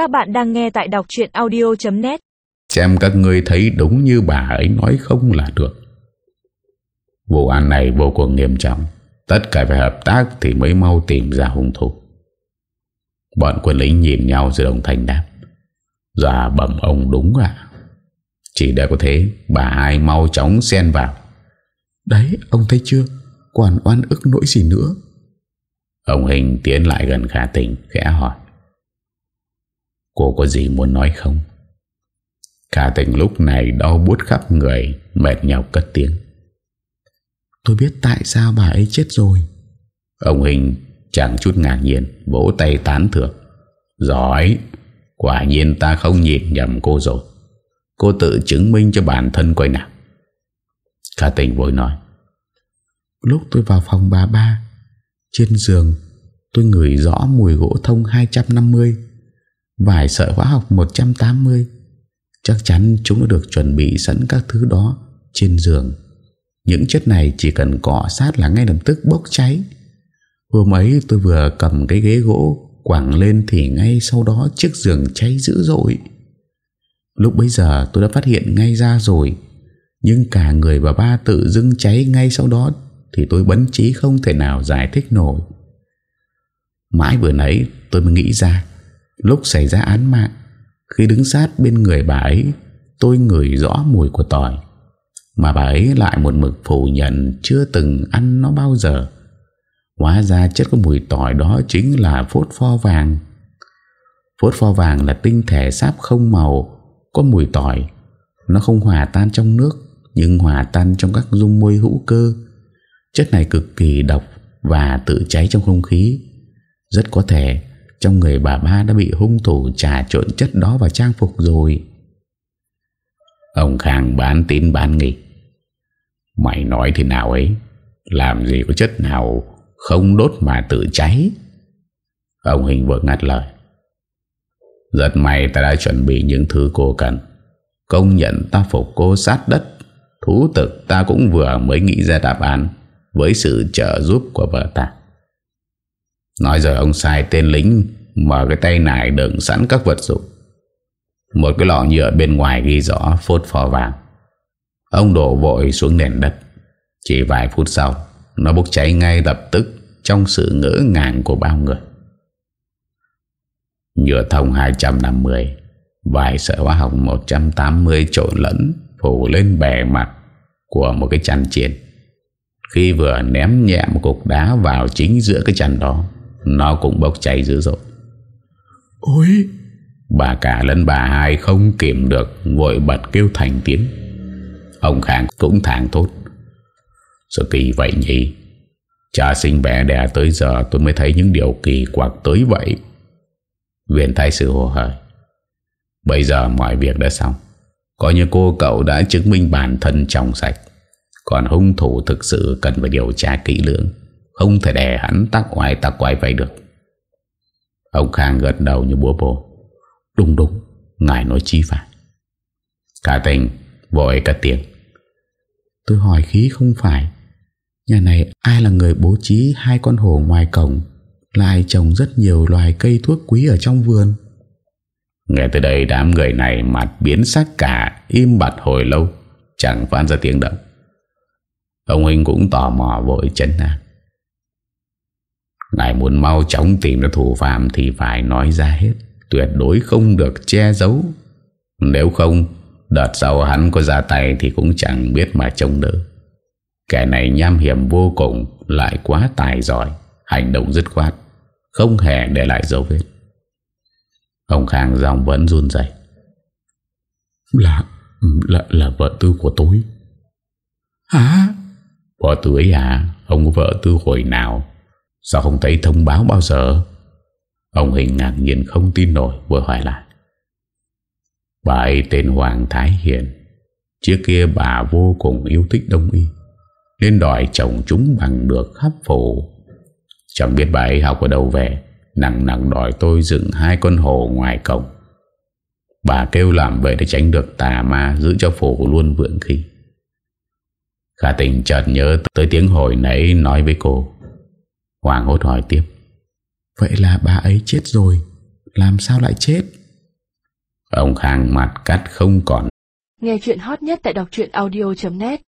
Các bạn đang nghe tại đọc chuyện audio.net Xem các ngươi thấy đúng như bà ấy nói không là được. Vụ án này vô cùng nghiêm trọng. Tất cả phải hợp tác thì mới mau tìm ra hung thủ. Bọn quân lính nhìn nhau rồi đồng thanh đáp. Dạ bẩm ông đúng ạ. Chỉ để có thế Bà hai mau chóng xen vào. Đấy ông thấy chưa? Còn oan ức nỗi gì nữa? Ông Hình tiến lại gần Khả Tình Khẽ hỏi Cô có gì muốn nói không? Khả Tình lúc này đau bút khắp người Mệt nhọc cất tiếng. Tôi biết tại sao bà ấy chết rồi. Ông Hình chẳng chút ngạc nhiên Vỗ tay tán thưởng. Giỏi Quả nhiên ta không nhìn nhầm cô rồi. Cô tự chứng minh cho bản thân coi nào. Khả tình vội nói. Lúc tôi vào phòng bà ba Trên giường Tôi ngửi rõ mùi gỗ thông 250 Vài sợi hóa học 180 Chắc chắn chúng đã được chuẩn bị sẵn các thứ đó Trên giường. Những chất này chỉ cần cọ sát là ngay lập tức bốc cháy. Hôm ấy tôi vừa cầm cái ghế gỗ Quảng lên thì ngay sau đó chiếc giường cháy dữ dội. Lúc bấy giờ tôi đã phát hiện ngay ra rồi. Nhưng cả người và ba tự dưng cháy ngay sau đó Thì tôi bấn trí không thể nào giải thích nổi. Mãi vừa nãy tôi mới nghĩ ra Lúc xảy ra án mạng, Khi đứng sát bên người bà ấy, Tôi ngửi rõ mùi của tỏi. Mà bà ấy lại một mực phủ nhận Chưa từng ăn nó bao giờ. Hóa ra chất có mùi tỏi đó Chính là phốt pho vàng. Phốt pho vàng là tinh thể sáp không màu, Có mùi tỏi. Nó không hòa tan trong nước, Nhưng hòa tan trong các dung môi hữu cơ. Chất này cực kỳ độc Và tự cháy trong không khí. Rất có thể trong người bà ba đã bị hung thủ trà trộn chất đó vào trang phục rồi. Ông Khang bán tín bán nghỉ Mày nói thế nào ấy? Làm gì có chất nào Không đốt mà tự cháy? Ông Hình vừa ngắt lời. Rất may ta đã chuẩn bị những thứ cô cần. Công nhận ta phục cô sát đất. Thú thực ta cũng vừa mới nghĩ ra đáp án Với sự trợ giúp của vợ ta. Nói rồi ông sai tên lính Mở cái tay nải đựng sẵn các vật dụng. Một cái lọ nhựa bên ngoài ghi rõ phốt phò vàng. Ông đổ vội xuống nền đất. Chỉ vài phút sau, Nó bốc cháy ngay lập tức Trong sự ngỡ ngàng của bao người. Nhựa thông 250 Vài sợi hóa học 180 trộn lẫn, Phủ lên bề mặt Của một cái chăn chiên. Khi vừa ném nhẹ một cục đá Vào chính giữa cái chăn đó, Nó cũng bốc cháy dữ dội. Ôi. Bà cả lẫn bà hai không kiểm được, Vội bật kêu thành tiếng. Ông Khang cũng thẳng tốt Sao kỳ vậy nhỉ? Cha sinh bé đẻ tới giờ Tôi mới thấy những điều kỳ quặc tới vậy. Viện thái sự hồ hởi. Bây giờ mọi việc đã xong. Coi như cô cậu đã chứng minh bản thân trong sạch. Còn hung thủ thực sự cần phải điều tra kỹ lưỡng. Không thể để hắn tắc oai tắc quay vậy được. Ông Khang gật đầu như búa bồ Đúng đúng, Ngài nói chi phải. Cả tình, vội cả tiếng. Tôi hỏi khí không phải, Nhà này ai là người bố trí Hai con hổ ngoài cổng, Lại trồng rất nhiều loài cây thuốc quý Ở trong vườn? Nghe từ đây đám người này mặt biến sắc cả, Im bặt hồi lâu, Chẳng phán ra tiếng động. Ông Huynh cũng tò mò vội chân nàng Ngài muốn mau chóng tìm ra thủ phạm Thì phải nói ra hết. Tuyệt đối không được che giấu. Nếu không Đợt sau hắn có ra tay Thì cũng chẳng biết mà trông đỡ. Kẻ này nham hiểm vô cùng Lại quá tài giỏi Hành động dứt khoát Không hề để lại dấu vết. Ông Khang dòng vẫn run dậy Là Là, là vợ tư của tôi. Hả? Vợ tư ấy à Ông vợ tư hồi nào Sao không thấy thông báo bao giờ? Ông Hình ngạc nhiên không tin nổi, Vừa hỏi lại. Bà ấy tên Hoàng Thái Hiền. Trước kia bà vô cùng yêu thích đông y, Nên đòi chồng chúng bằng được khắp phủ Chẳng biết bà ấy học ở đâu về, Nặng nặng đòi tôi dựng hai con hồ ngoài cổng. Bà kêu làm vậy để tránh được tà ma Giữ cho phủ luôn vượng khí Khả tình chợt nhớ tới tiếng hồi nãy nói với cô. Hoàng hốt hỏi tiếp. Vậy là bà ấy chết rồi, Làm sao lại chết? Ông Khang mặt cắt không còn. Nghe chuyện hot nhất tại đọc audio.net